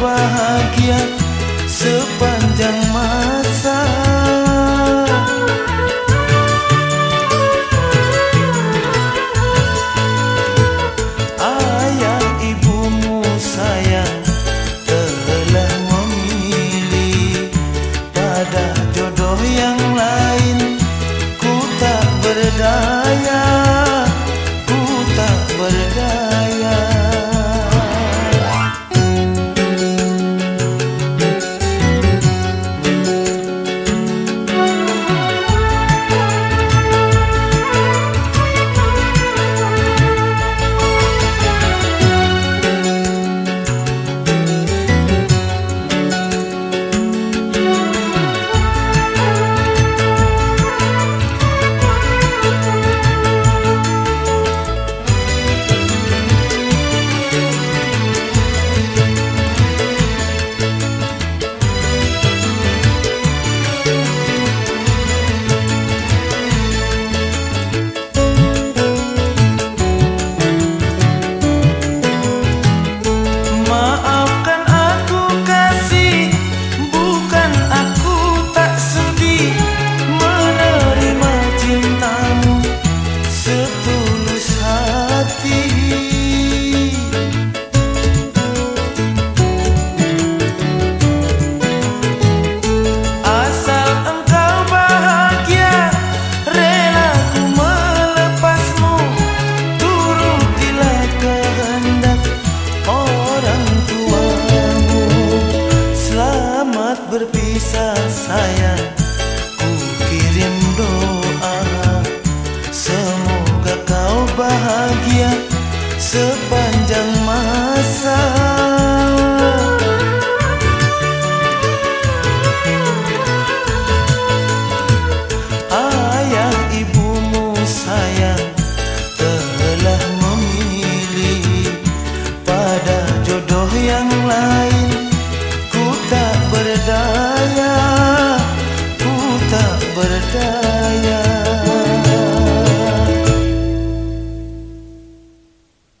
bahagia sepanjang masa.